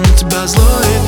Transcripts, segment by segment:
на тебя злой.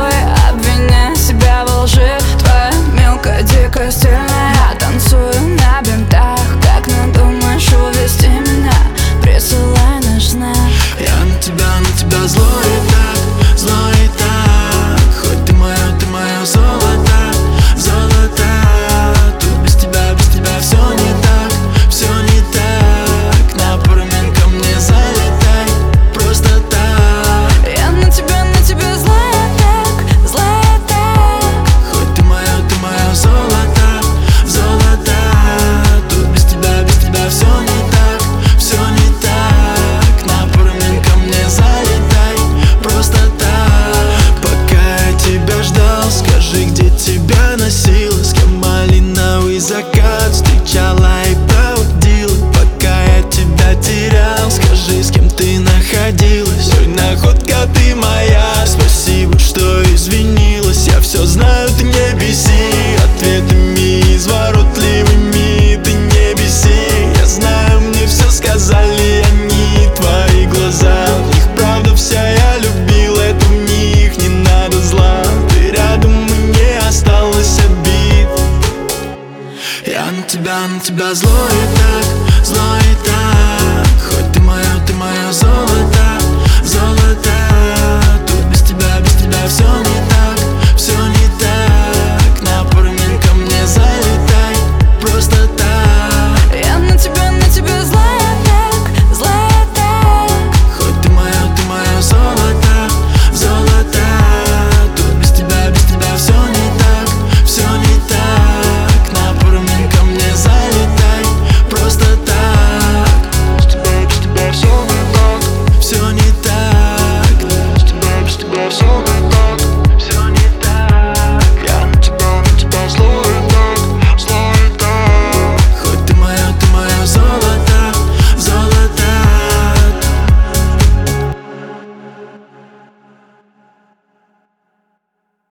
тобой Обвиняя себя во лжи. Твоя мелкая дикость э, тебя, на тебя злой так, злой.